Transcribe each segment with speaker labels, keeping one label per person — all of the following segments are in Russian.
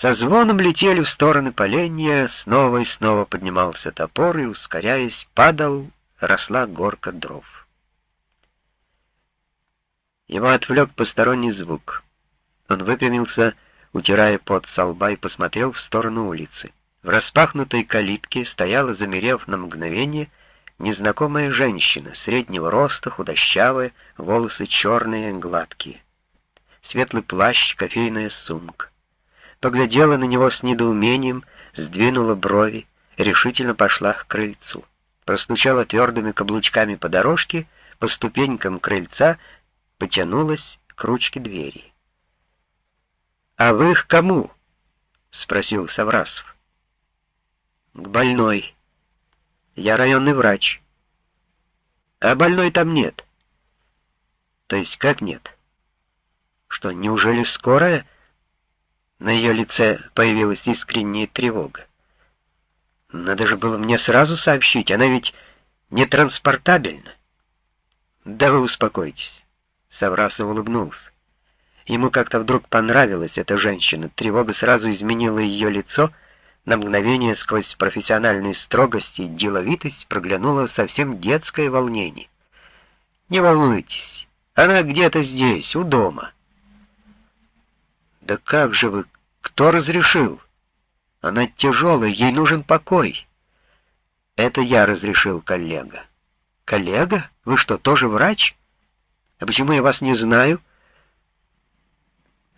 Speaker 1: Со звоном летели в стороны поленья, снова и снова поднимался топор и, ускоряясь, падал, росла горка дров. Его отвлек посторонний звук. Он выпрямился, утирая пот со лба, и посмотрел в сторону улицы. В распахнутой калитке стояла, замерев на мгновение, незнакомая женщина, среднего роста, худощавая, волосы черные, гладкие. Светлый плащ, кофейная сумка. Поглядела на него с недоумением, сдвинула брови, решительно пошла к крыльцу. Простучала твердыми каблучками по дорожке, по ступенькам крыльца, потянулась к ручке двери. «А вы к кому?» — спросил Саврасов. «К больной. Я районный врач. А больной там нет». «То есть как нет? Что, неужели скорая?» На ее лице появилась искренняя тревога. Надо же было мне сразу сообщить, она ведь не транспортабельна. Да вы успокойтесь. Саврасов улыбнулся. Ему как-то вдруг понравилась эта женщина. Тревога сразу изменила ее лицо. На мгновение сквозь профессиональную строгость и деловитость проглянуло совсем детское волнение. «Не волнуйтесь, она где-то здесь, у дома». «Да как же вы? Кто разрешил? Она тяжелая, ей нужен покой». «Это я разрешил, коллега». «Коллега? Вы что, тоже врач? А почему я вас не знаю?»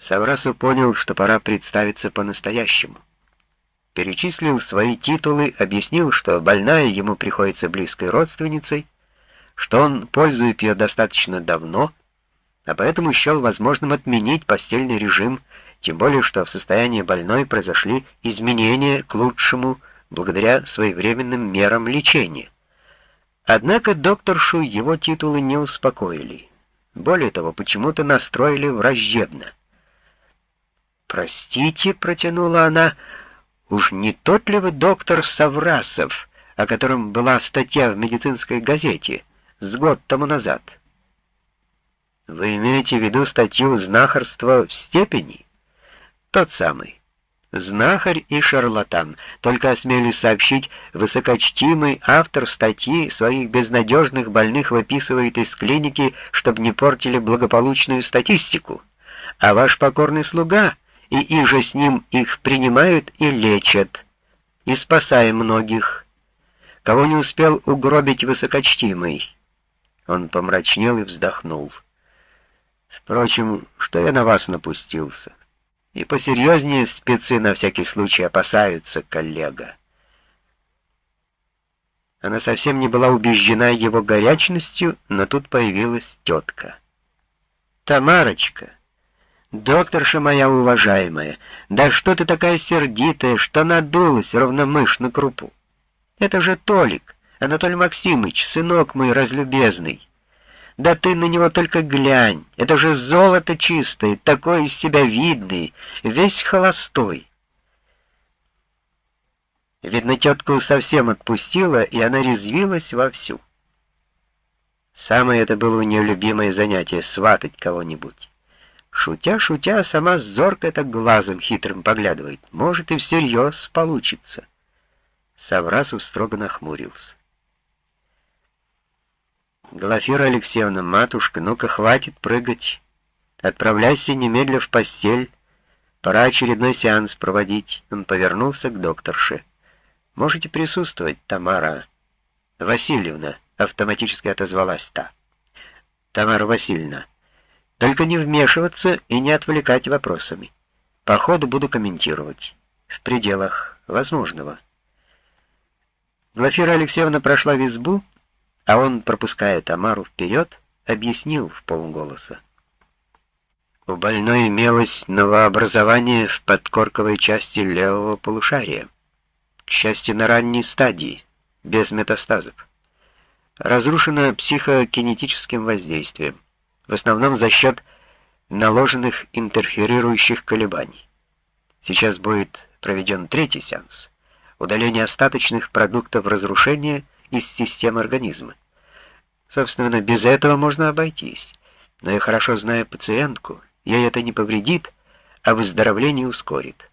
Speaker 1: Саврасов понял, что пора представиться по-настоящему. Перечислил свои титулы, объяснил, что больная ему приходится близкой родственницей, что он пользует ее достаточно давно, а поэтому счел возможным отменить постельный режим, тем более что в состоянии больной произошли изменения к лучшему благодаря своевременным мерам лечения. Однако докторшу его титулы не успокоили. Более того, почему-то настроили враждебно. «Простите», — протянула она, — «уж не тот ли вы доктор Саврасов, о котором была статья в медицинской газете с год тому назад?» Вы имеете в виду статью «Знахарство в степени»? Тот самый. Знахарь и шарлатан. Только осмелюсь сообщить, высокочтимый автор статьи своих безнадежных больных выписывает из клиники, чтобы не портили благополучную статистику. А ваш покорный слуга, и иже с ним их принимают и лечат, и спасая многих. Кого не успел угробить высокочтимый? Он помрачнел и вздохнул. Впрочем, что я на вас напустился? И посерьезнее спецы на всякий случай опасаются, коллега. Она совсем не была убеждена его горячностью, но тут появилась тетка. «Тамарочка, докторша моя уважаемая, да что ты такая сердитая, что надулась, ровно мышь на крупу? Это же Толик, Анатолий Максимыч, сынок мой разлюбезный. Да ты на него только глянь, это же золото чистое, такой из себя видный, весь холостой. Видно, тетку совсем отпустила, и она резвилась вовсю. Самое это было у нее любимое занятие — сватать кого-нибудь. Шутя, шутя, сама зорко так глазом хитрым поглядывает. Может, и всерьез получится. Саврасов строго нахмурился. Глафира Алексеевна, матушка, ну-ка хватит прыгать. Отправляйся немедля в постель. Пора очередной сеанс проводить. Он повернулся к докторше. Можете присутствовать, Тамара Васильевна, автоматически отозвалась та. Тамара Васильевна, только не вмешиваться и не отвлекать вопросами. По ходу буду комментировать. В пределах возможного. Глафира Алексеевна прошла в избу, а он, пропуская Тамару вперед, объяснил в полголоса. У больной имелось новообразование в подкорковой части левого полушария, к счастью, на ранней стадии, без метастазов. Разрушено психокинетическим воздействием, в основном за счет наложенных интерферирующих колебаний. Сейчас будет проведен третий сеанс, удаление остаточных продуктов разрушения из системы организма. Собственно, без этого можно обойтись. Но я хорошо знаю пациентку, ей это не повредит, а выздоровление ускорит.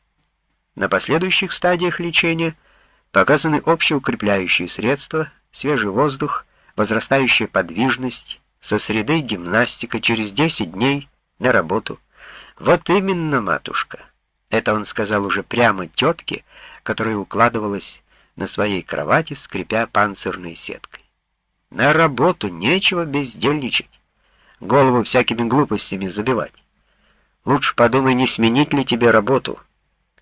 Speaker 1: На последующих стадиях лечения показаны общеукрепляющие средства, свежий воздух, возрастающая подвижность, со среды гимнастика через 10 дней на работу. Вот именно, матушка. Это он сказал уже прямо тетке, которая укладывалась на своей кровати, скрипя панцирной сеткой. На работу нечего бездельничать, голову всякими глупостями забивать. Лучше подумай, не сменить ли тебе работу.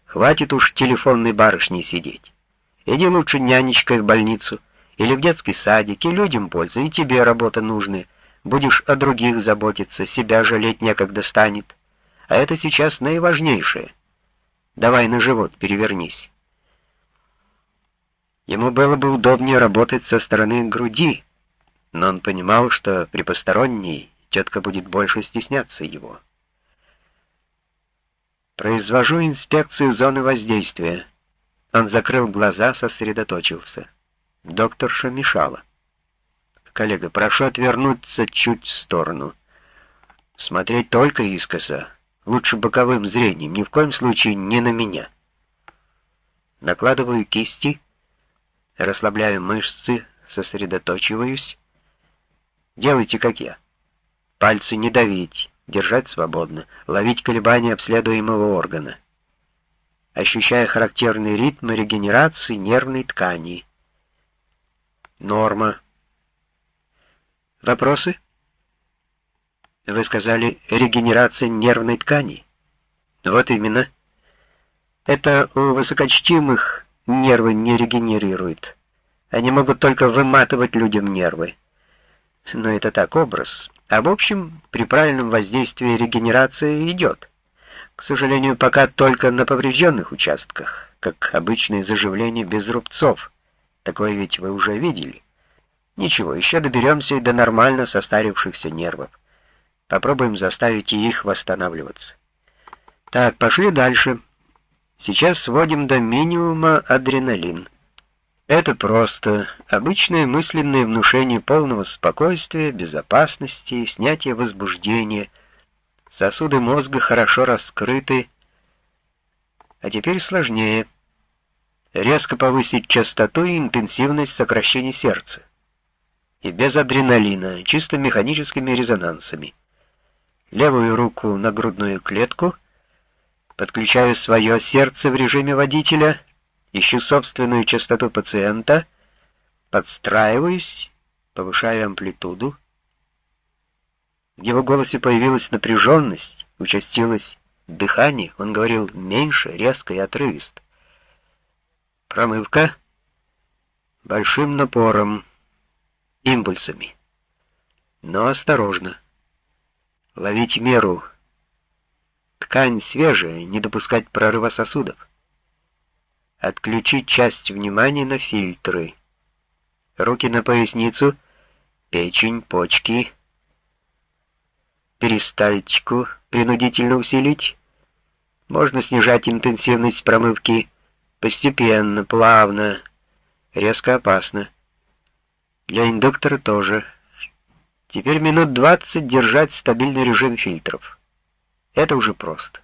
Speaker 1: Хватит уж телефонной барышней сидеть. Иди лучше нянечкой в больницу или в детский садик, и людям польза, и тебе работа нужная. Будешь о других заботиться, себя жалеть некогда станет. А это сейчас наиважнейшее. Давай на живот перевернись. Ему было бы удобнее работать со стороны груди, но он понимал, что при посторонней тетка будет больше стесняться его. Произвожу инспекцию зоны воздействия. Он закрыл глаза, сосредоточился. Докторша мешала. Коллега, прошу отвернуться чуть в сторону. Смотреть только искоса. Лучше боковым зрением, ни в коем случае не на меня. Накладываю кисти, расслабляю мышцы, сосредоточиваюсь. Делайте, как я. Пальцы не давить, держать свободно, ловить колебания обследуемого органа. Ощущая характерный ритм регенерации нервной ткани. Норма. Вопросы? Вы сказали регенерация нервной ткани. Вот именно. Это у высокочтимых нервы не регенерируют. Они могут только выматывать людям нервы. Но это так образ. А в общем, при правильном воздействии регенерация идет. К сожалению, пока только на поврежденных участках, как обычное заживление без рубцов. Такое ведь вы уже видели. Ничего, еще доберемся и до нормально состарившихся нервов. Попробуем заставить и их восстанавливаться. Так, пошли дальше. Сейчас сводим до минимума адреналин. Это просто обычное мысленное внушение полного спокойствия, безопасности, снятие возбуждения. Сосуды мозга хорошо раскрыты. А теперь сложнее. Резко повысить частоту и интенсивность сокращения сердца. И без адреналина, чисто механическими резонансами. Левую руку на грудную клетку, подключаю свое сердце в режиме водителя — ищу собственную частоту пациента, подстраиваюсь, повышаю амплитуду. В его голосе появилась напряженность, участилось дыхание, он говорил меньше, резко и отрывисто. Промывка большим напором, импульсами. Но осторожно. Ловить меру. Ткань свежая, не допускать прорыва сосудов. Отключить часть внимания на фильтры. Руки на поясницу, печень, почки. Перистальтику принудительно усилить. Можно снижать интенсивность промывки постепенно, плавно, резко опасно. Для индуктора тоже. Теперь минут 20 держать стабильный режим фильтров. Это уже просто.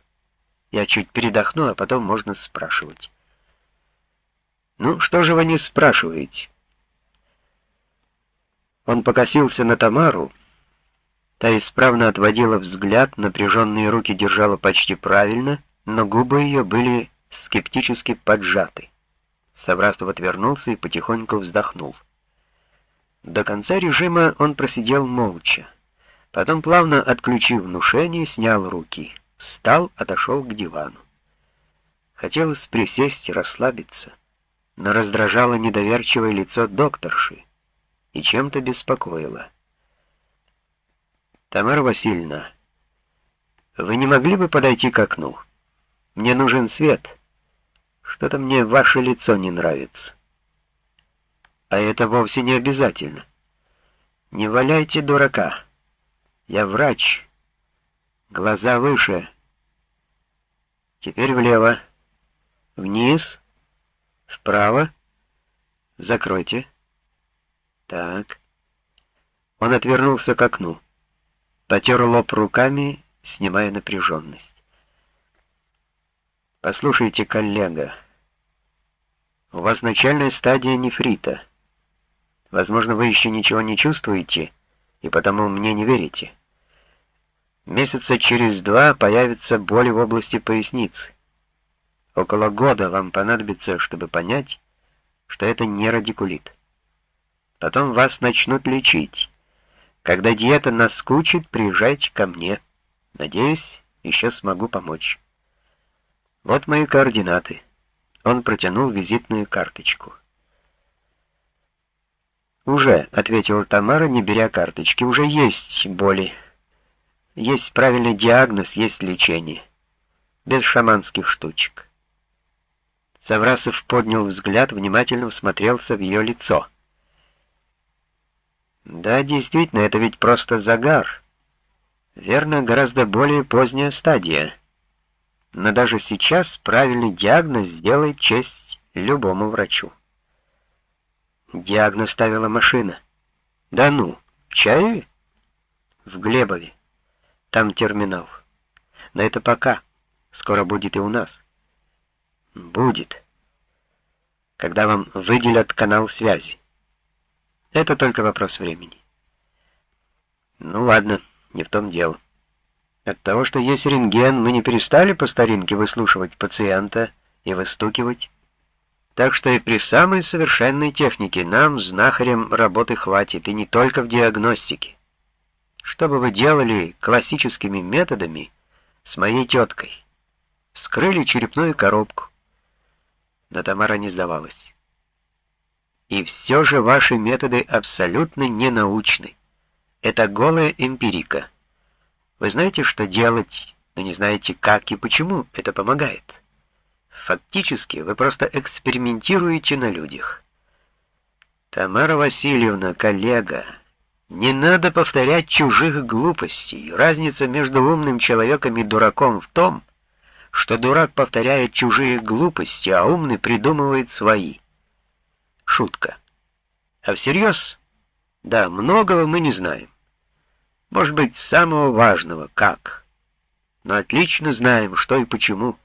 Speaker 1: Я чуть передохну, а потом можно спрашивать. «Ну, что же вы не спрашиваете?» Он покосился на Тамару. Та исправно отводила взгляд, напряженные руки держала почти правильно, но губы ее были скептически поджаты. Саврастов отвернулся и потихоньку вздохнул. До конца режима он просидел молча. Потом, плавно отключив внушение, снял руки. Встал, отошел к дивану. Хотелось присесть и расслабиться но раздражало недоверчивое лицо докторши и чем-то беспокоило. «Тамара Васильевна, вы не могли бы подойти к окну? Мне нужен свет. Что-то мне ваше лицо не нравится». «А это вовсе не обязательно. Не валяйте дурака. Я врач. Глаза выше. Теперь влево. Вниз». Вправо. Закройте. Так. Он отвернулся к окну. Потер лоб руками, снимая напряженность. Послушайте, коллега, у вас начальная стадия нефрита. Возможно, вы еще ничего не чувствуете, и потому мне не верите. Месяца через два появится боль в области поясницы. Около года вам понадобится, чтобы понять, что это не радикулит. Потом вас начнут лечить. Когда диета наскучит, приезжайте ко мне. Надеюсь, еще смогу помочь. Вот мои координаты. Он протянул визитную карточку. «Уже», — ответила Тамара, не беря карточки, — «уже есть боли. Есть правильный диагноз, есть лечение. Без шаманских штучек». Саврасов поднял взгляд, внимательно всмотрелся в ее лицо. «Да, действительно, это ведь просто загар. Верно, гораздо более поздняя стадия. Но даже сейчас правильный диагноз сделает честь любому врачу». Диагноз ставила машина. Да ну, в Чаеве? В Глебове. Там терминал. Но это пока. Скоро будет и у нас. Будет. Когда вам выделят канал связи. Это только вопрос времени. Ну ладно, не в том дело. От того, что есть рентген, мы не перестали по старинке выслушивать пациента и выстукивать. Так что и при самой совершенной технике нам, знахарям, работы хватит, и не только в диагностике. Что бы вы делали классическими методами с моей теткой? Вскрыли черепную коробку. Но Тамара не сдавалась. И все же ваши методы абсолютно ненаучны. Это голая эмпирика. Вы знаете, что делать, но не знаете, как и почему это помогает. Фактически вы просто экспериментируете на людях. Тамара Васильевна, коллега, не надо повторять чужих глупостей. Разница между умным человеком и дураком в том, что дурак повторяет чужие глупости, а умный придумывает свои. Шутка. А всерьез? Да, многого мы не знаем. Может быть, самого важного — как. Но отлично знаем, что и почему.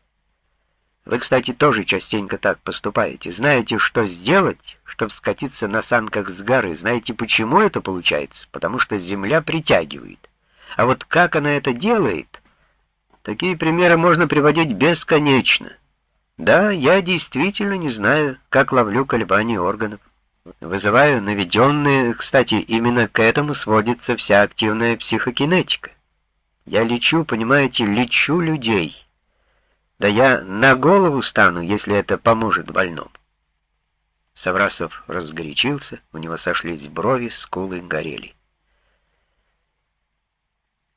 Speaker 1: Вы, кстати, тоже частенько так поступаете. Знаете, что сделать, чтобы скатиться на санках с горы. Знаете, почему это получается? Потому что земля притягивает. А вот как она это делает, такие примеры можно приводить бесконечно. Да, я действительно не знаю, как ловлю колебания органов. Вызываю наведенные, кстати, именно к этому сводится вся активная психокинетика. Я лечу, понимаете, лечу людей. Да я на голову стану, если это поможет больному. Саврасов разгорячился, у него сошлись брови, скулы горели.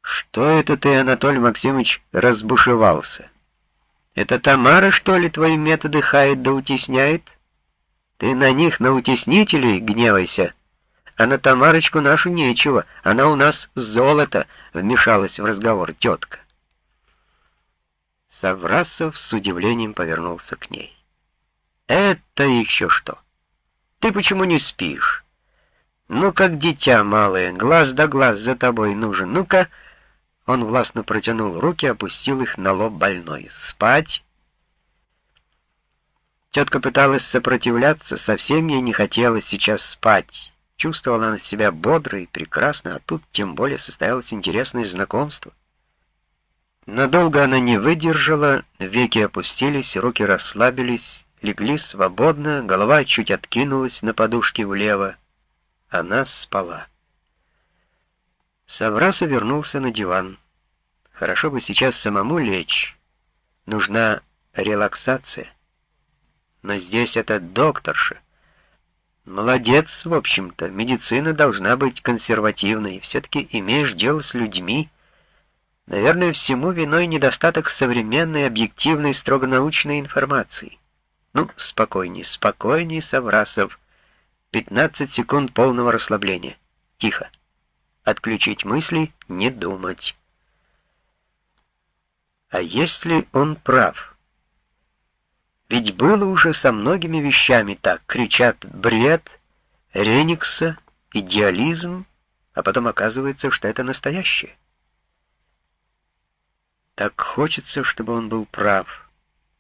Speaker 1: «Что это ты, Анатолий Максимович, разбушевался? Это Тамара, что ли, твои методы хает да утесняет? Ты на них, на утеснителей, гневайся, а на Тамарочку нашу нечего, она у нас золото», — вмешалась в разговор тетка. Саврасов с удивлением повернулся к ней. «Это еще что? Ты почему не спишь? Ну, как дитя малое, глаз да глаз за тобой нужен. Ну-ка...» Он властно протянул руки, опустил их на лоб больной. «Спать!» Тетка пыталась сопротивляться, совсем ей не хотелось сейчас спать. Чувствовала она себя бодро и прекрасно, а тут тем более состоялось интересное знакомство. Надолго она не выдержала, веки опустились, руки расслабились, легли свободно, голова чуть откинулась на подушке влево. Она спала. Савраса вернулся на диван. Хорошо бы сейчас самому лечь. Нужна релаксация. Но здесь это докторша. Молодец, в общем-то. Медицина должна быть консервативной. Все-таки имеешь дело с людьми, Наверное, всему виной недостаток современной, объективной, строго научной информации. Ну, спокойней, спокойней, Саврасов. 15 секунд полного расслабления. Тихо. Отключить мысли, не думать. А если он прав? Ведь было уже со многими вещами так. Кричат бред, реникса, идеализм, а потом оказывается, что это настоящее. Так хочется, чтобы он был прав.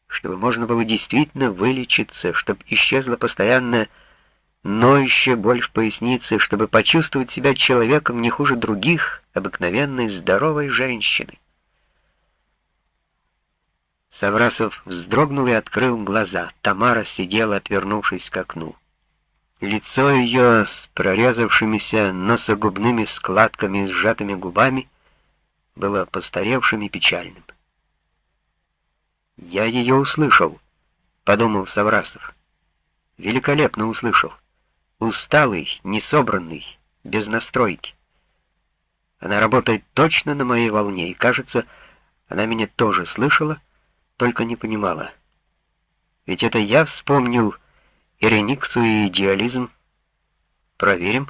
Speaker 1: чтобы можно было действительно вылечиться, чтобы исчезла постоянная ноющая боль в пояснице, чтобы почувствовать себя человеком не хуже других, обыкновенной здоровой женщины. Саврасов вздрогнул и открыл глаза. Тамара сидела, отвернувшись к окну. Лицо ее с прорезавшимися носогубными складками и сжатыми губами было постаревшим и печальным. «Я ее услышал», — подумал Саврасов. «Великолепно услышал. Усталый, несобранный, без настройки. Она работает точно на моей волне, и, кажется, она меня тоже слышала, только не понимала. Ведь это я вспомнил Ирениксу и идеализм. Проверим.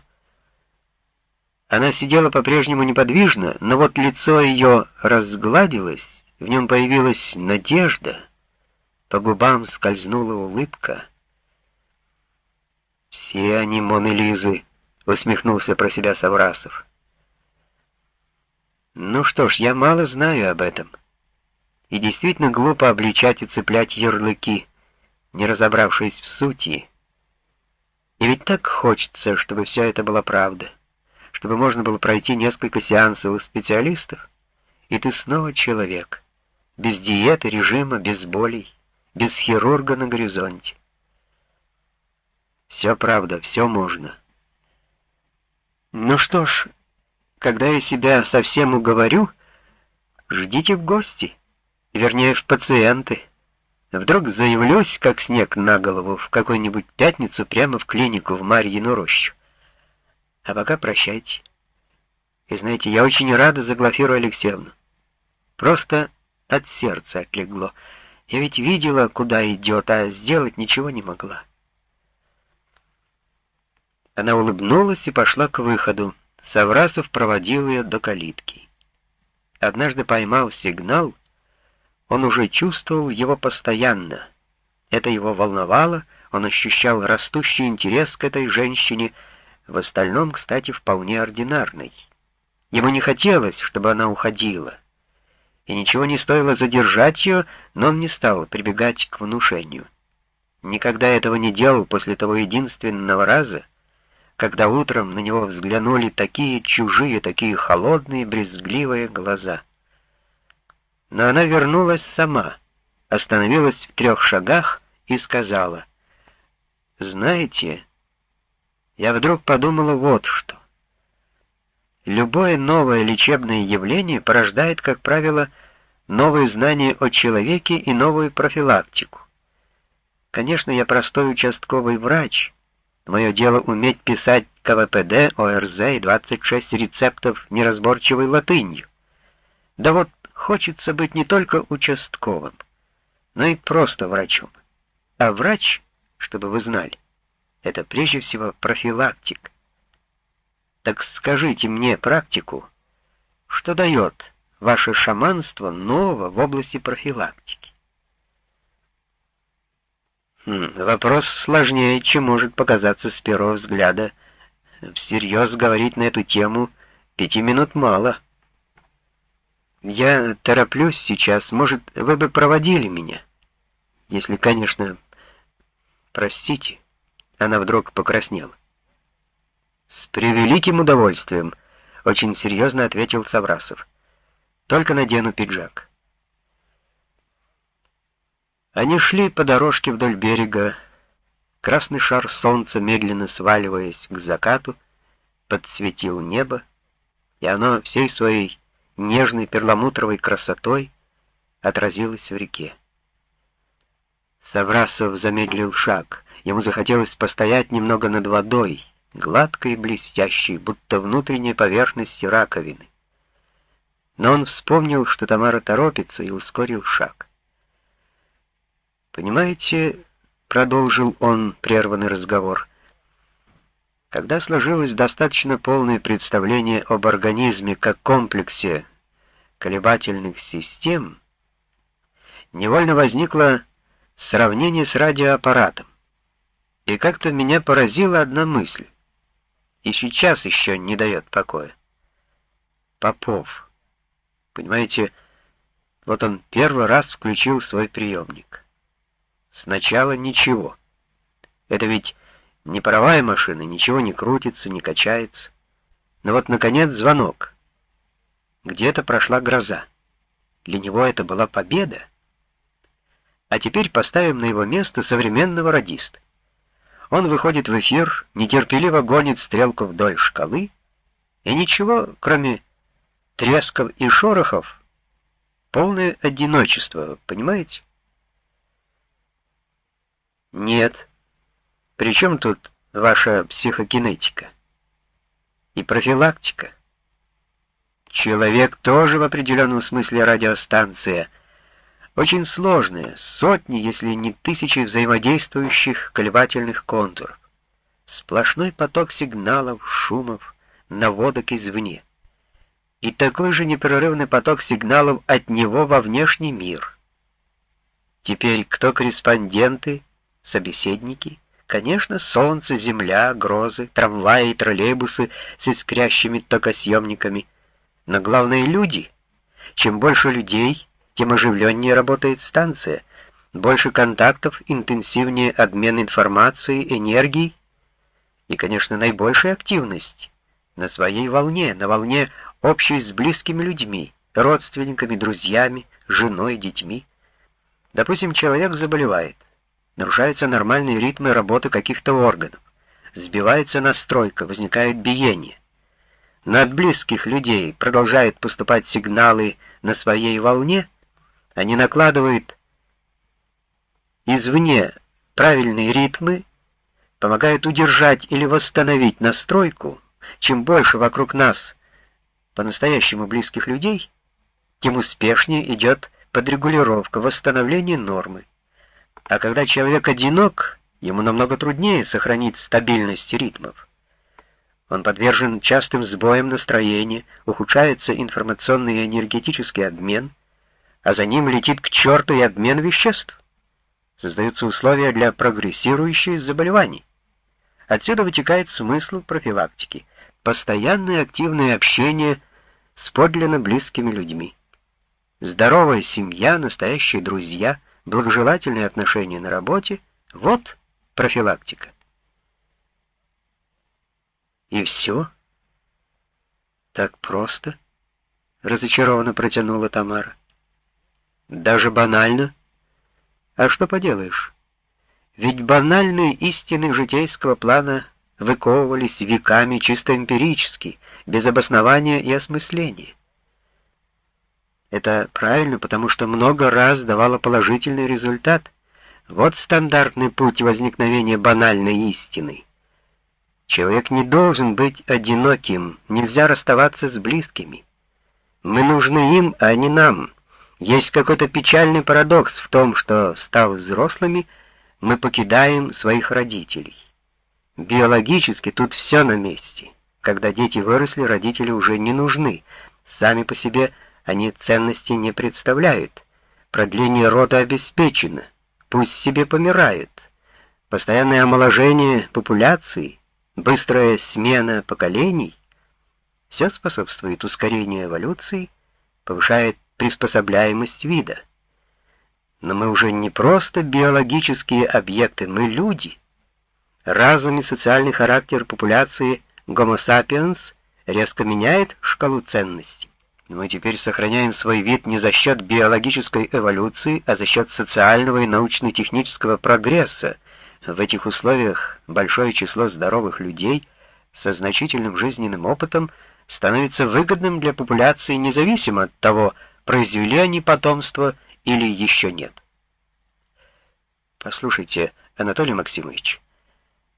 Speaker 1: Она сидела по-прежнему неподвижно, но вот лицо ее разгладилось, в нем появилась надежда, по губам скользнула улыбка. «Все они Моны Лизы», — усмехнулся про себя Саврасов. «Ну что ж, я мало знаю об этом. И действительно глупо обличать и цеплять ярлыки, не разобравшись в сути. И ведь так хочется, чтобы все это была правда, чтобы можно было пройти несколько сеансов у специалистов, и ты снова человек, без диеты, режима, без болей, без хирурга на горизонте. Все правда, все можно. Ну что ж, когда я себя совсем уговорю, ждите в гости, вернее, в пациенты. Вдруг заявлюсь, как снег на голову, в какую-нибудь пятницу прямо в клинику в Марьину рощу. А пока прощайте. И знаете, я очень рада за Глафиру Алексеевну. Просто от сердца отлегло. Я ведь видела, куда идет, а сделать ничего не могла. Она улыбнулась и пошла к выходу. Саврасов проводил ее до калитки. Однажды поймал сигнал, он уже чувствовал его постоянно. Это его волновало, он ощущал растущий интерес к этой женщине, в остальном, кстати, вполне ординарной. Ему не хотелось, чтобы она уходила. И ничего не стоило задержать ее, но он не стал прибегать к внушению. Никогда этого не делал после того единственного раза, когда утром на него взглянули такие чужие, такие холодные, брезгливые глаза. Но она вернулась сама, остановилась в трех шагах и сказала, «Знаете, я вдруг подумала вот что. Любое новое лечебное явление порождает, как правило, новые знания о человеке и новую профилактику. Конечно, я простой участковый врач, Мое дело уметь писать КВПД, ОРЗ и 26 рецептов неразборчивой латынью. Да вот хочется быть не только участковым, но и просто врачом. А врач, чтобы вы знали, это прежде всего профилактик. Так скажите мне практику, что дает ваше шаманство нового в области профилактики? Вопрос сложнее, чем может показаться с первого взгляда. Всерьез говорить на эту тему пяти минут мало. Я тороплюсь сейчас, может, вы бы проводили меня? Если, конечно, простите. Она вдруг покраснела. С превеликим удовольствием, очень серьезно ответил Саврасов. Только надену пиджак. Они шли по дорожке вдоль берега. Красный шар солнца, медленно сваливаясь к закату, подсветил небо, и оно всей своей нежной перламутровой красотой отразилось в реке. Саврасов замедлил шаг. Ему захотелось постоять немного над водой, гладкой и блестящей, будто внутренней поверхностью раковины. Но он вспомнил, что Тамара торопится, и ускорил шаг. Понимаете, продолжил он прерванный разговор. Когда сложилось достаточно полное представление об организме как комплексе колебательных систем, невольно возникло сравнение с радиоаппаратом. И как-то меня поразила одна мысль. И сейчас еще не дает покоя. Попов. Понимаете, вот он первый раз включил свой приемник. Сначала ничего. Это ведь не паровая машина, ничего не крутится, не качается. Но вот, наконец, звонок. Где-то прошла гроза. Для него это была победа. А теперь поставим на его место современного радиста. Он выходит в эфир, нетерпеливо гонит стрелку вдоль шкалы, и ничего, кроме тресков и шорохов, полное одиночество, понимаете? Нет. При чем тут ваша психокинетика? И профилактика? Человек тоже в определенном смысле радиостанция — очень сложные, сотни, если не тысячи взаимодействующих колебательных контуров. Сплошной поток сигналов, шумов, наводок извне. И такой же непрерывный поток сигналов от него во внешний мир. Теперь кто корреспонденты, собеседники? Конечно, солнце, земля, грозы, трамваи и троллейбусы с искрящими токосъемниками. Но главное — люди. Чем больше людей — тем оживленнее работает станция. Больше контактов, интенсивнее обмен информацией, энергией и, конечно, наибольшая активность на своей волне, на волне общей с близкими людьми, родственниками, друзьями, женой, детьми. Допустим, человек заболевает, нарушаются нормальные ритмы работы каких-то органов, сбивается настройка, возникает биение. Но близких людей продолжают поступать сигналы на своей волне — они накладывают извне правильные ритмы, помогают удержать или восстановить настройку. Чем больше вокруг нас по-настоящему близких людей, тем успешнее идет подрегулировка, восстановление нормы. А когда человек одинок, ему намного труднее сохранить стабильность ритмов. Он подвержен частым сбоям настроения, ухудшается информационный и энергетический обмен, а за ним летит к черту и обмен веществ. Создаются условия для прогрессирующих заболеваний. Отсюда вытекает смысл профилактики — постоянное активное общение с подлинно близкими людьми. Здоровая семья, настоящие друзья, благожелательные отношения на работе — вот профилактика. И все? Так просто? Разочарованно протянула Тамара. Даже банально? А что поделаешь? Ведь банальные истины житейского плана выковывались веками чисто эмпирически, без обоснования и осмысления. Это правильно, потому что много раз давало положительный результат. Вот стандартный путь возникновения банальной истины. Человек не должен быть одиноким, нельзя расставаться с близкими. Мы нужны им, а не нам. Есть какой-то печальный парадокс в том, что, став взрослыми, мы покидаем своих родителей. Биологически тут все на месте. Когда дети выросли, родители уже не нужны. Сами по себе они ценности не представляют. Продление рода обеспечено. Пусть себе помирают. Постоянное омоложение популяции, быстрая смена поколений — все способствует ускорению эволюции, повышает приспособляемость вида. Но мы уже не просто биологические объекты, мы люди. Разум и социальный характер популяции Homo sapiens резко меняет шкалу ценностей. Мы теперь сохраняем свой вид не за счет биологической эволюции, а за счет социального и научно-технического прогресса. В этих условиях большое число здоровых людей со значительным жизненным опытом становится выгодным для популяции независимо от того, произвели они потомство или еще нет. Послушайте, Анатолий Максимович,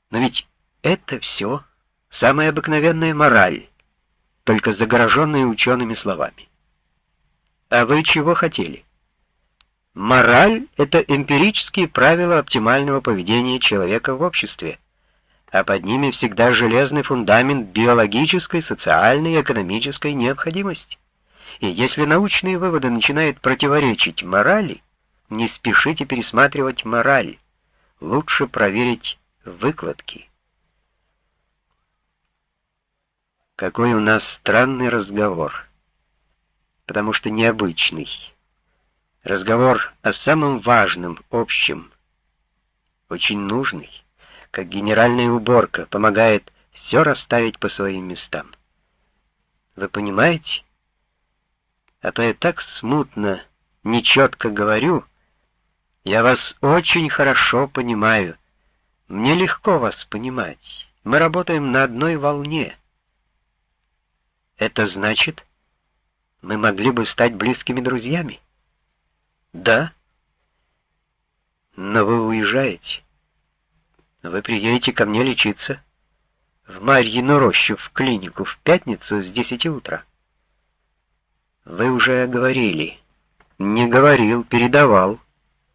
Speaker 1: но ведь это все самая обыкновенная мораль, только загороженная учеными словами. А вы чего хотели? Мораль — это эмпирические правила оптимального поведения человека в обществе, а под ними всегда железный фундамент биологической, социальной и экономической необходимости. И если научные выводы начинают противоречить морали, не спешите пересматривать мораль. Лучше проверить выкладки. Какой у нас странный разговор. Потому что необычный. Разговор о самом важном, общем, очень нужный, как генеральная уборка, помогает все расставить по своим местам. Вы понимаете? А то я так смутно, нечетко говорю. Я вас очень хорошо понимаю. Мне легко вас понимать. Мы работаем на одной волне. Это значит, мы могли бы стать близкими друзьями? Да. Но вы уезжаете. Вы приедете ко мне лечиться. В Марьину рощу, в клинику, в пятницу с десяти утра. Вы уже говорили. Не говорил, передавал.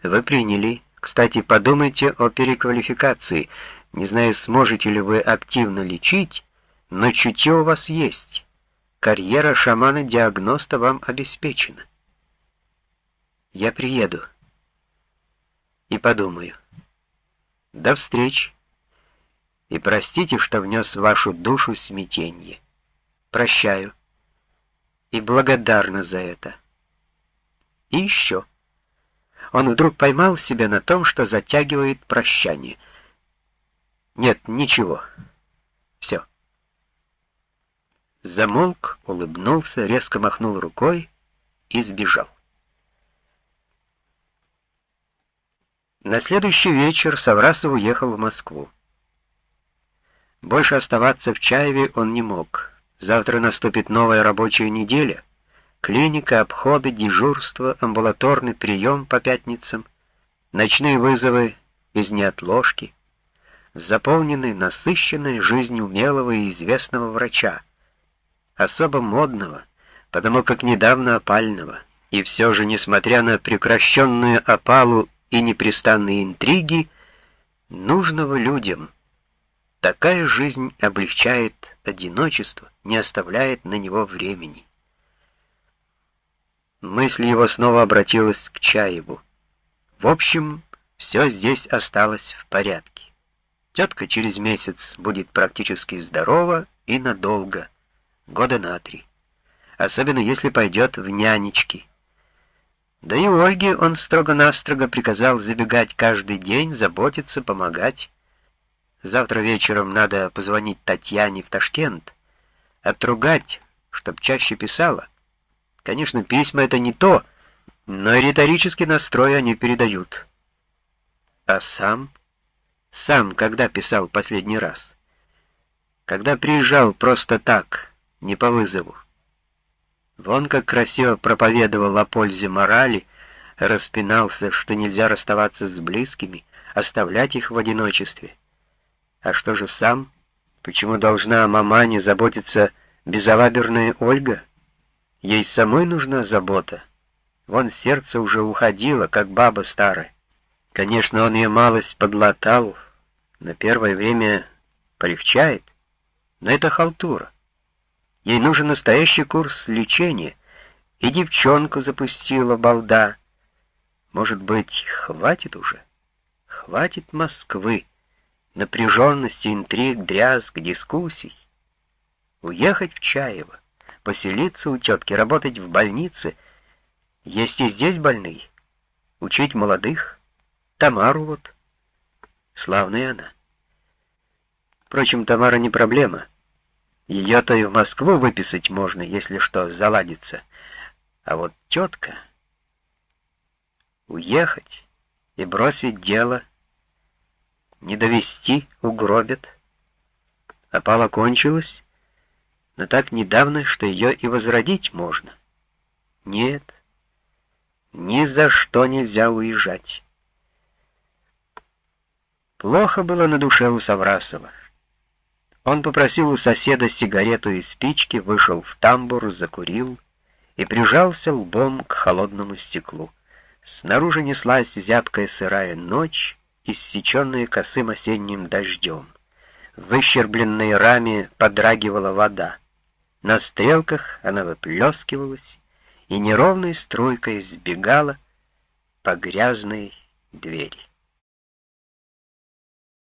Speaker 1: Вы приняли. Кстати, подумайте о переквалификации. Не знаю, сможете ли вы активно лечить, но чутье у вас есть. Карьера шамана-диагноста вам обеспечена. Я приеду и подумаю. До встречи. И простите, что внес в вашу душу смятение. Прощаю. И благодарна за это. И еще. Он вдруг поймал себя на том, что затягивает прощание. Нет, ничего. Все. Замолк, улыбнулся, резко махнул рукой и сбежал. На следующий вечер Саврасов уехал в Москву. Больше оставаться в Чаеве он не мог. Завтра наступит новая рабочая неделя. Клиника, обходы, дежурство, амбулаторный прием по пятницам, ночные вызовы из неотложки, заполненный, насыщенной жизнь умелого и известного врача, особо модного, потому как недавно опального. И все же, несмотря на прекращенную опалу и непрестанные интриги, нужного людям. Такая жизнь облегчает одиночество, не оставляет на него времени. Мысль его снова обратилась к Чаеву. В общем, все здесь осталось в порядке. Тетка через месяц будет практически здорова и надолго, года на три. Особенно если пойдет в нянечки. Да и Ольге он строго-настрого приказал забегать каждый день, заботиться, помогать. Завтра вечером надо позвонить Татьяне в Ташкент, отругать, чтоб чаще писала. Конечно, письма — это не то, но риторический настрой они передают. А сам? Сам когда писал последний раз? Когда приезжал просто так, не по вызову. Вон как красиво проповедовал о пользе морали, распинался, что нельзя расставаться с близкими, оставлять их в одиночестве. А что же сам? Почему должна о мамане заботиться безалаберная Ольга? Ей самой нужна забота. Вон сердце уже уходило, как баба старая. Конечно, он ее малость подлатал, на первое время полегчает, но это халтура. Ей нужен настоящий курс лечения. И девчонку запустила балда. Может быть, хватит уже? Хватит Москвы, напряженности, интриг, дрязг, дискуссий. Уехать в Чаево, поселиться у тетки, работать в больнице. Есть и здесь больные. Учить молодых. Тамару вот. Славная она. Впрочем, Тамара не проблема. Ее-то и в Москву выписать можно, если что, заладится. А вот тетка... Уехать и бросить дело, не довести, угробят. Опала кончилась, но так недавно, что ее и возродить можно. Нет, ни за что нельзя уезжать. Плохо было на душе у Саврасова. Он попросил у соседа сигарету и спички, вышел в тамбур, закурил и прижался лбом к холодному стеклу. Снаружи неслась зябкая сырая ночь, иссеченная косым осенним дождем. В выщербленной раме подрагивала вода. На стрелках она выплескивалась и неровной струйкой сбегала по грязной двери.